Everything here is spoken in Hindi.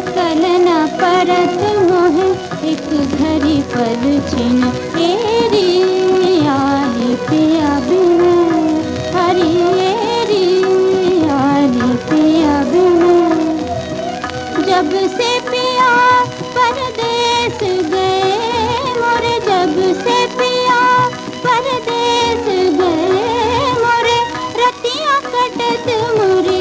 कल न परत मोह, एक घड़ी पर छिन एरी आली पिया बिन हरी एरी आली पिया बिन जब से पिया परदेस गए, मोरे जब से पिया परदेस गए, मोरे रतिया कटत, मोरे